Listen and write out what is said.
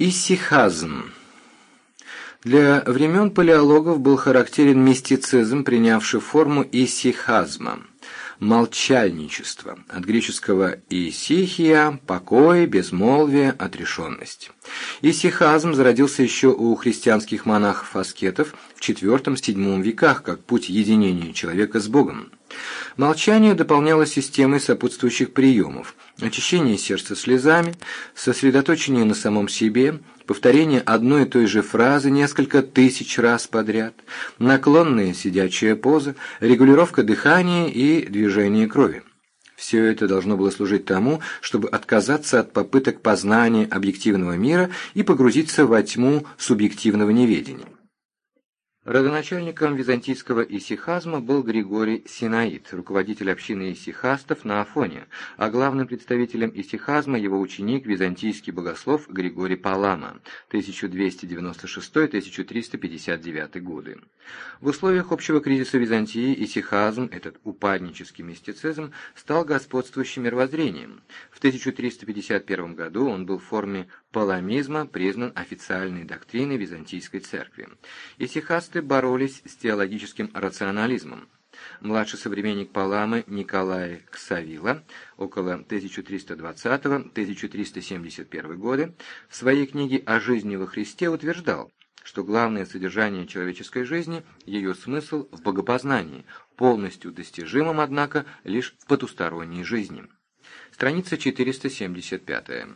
Исихазм. Для времен палеологов был характерен мистицизм, принявший форму исихазма – молчальничество, от греческого «исихия» – покой, безмолвие, отрешенность. Исихазм зародился еще у христианских монахов-аскетов в IV-VII веках как путь единения человека с Богом. Молчание дополнялось системой сопутствующих приемов – очищение сердца слезами, сосредоточение на самом себе, повторение одной и той же фразы несколько тысяч раз подряд, наклонная сидячая поза, регулировка дыхания и движения крови. Все это должно было служить тому, чтобы отказаться от попыток познания объективного мира и погрузиться во тьму субъективного неведения. Родоначальником византийского исихазма был Григорий Синаид, руководитель общины исихастов на Афоне, а главным представителем исихазма его ученик византийский богослов Григорий Палама, 1296-1359 годы. В условиях общего кризиса Византии исихазм, этот упаднический мистицизм, стал господствующим мировоззрением. В 1351 году он был в форме паламизма признан официальной доктриной Византийской церкви. Исихасты боролись с теологическим рационализмом. Младший современник Паламы Николай Ксавила около 1320-1371 годы в своей книге «О жизни во Христе» утверждал, что главное содержание человеческой жизни – ее смысл в богопознании, полностью достижимым, однако, лишь в потусторонней жизни. Страница 475.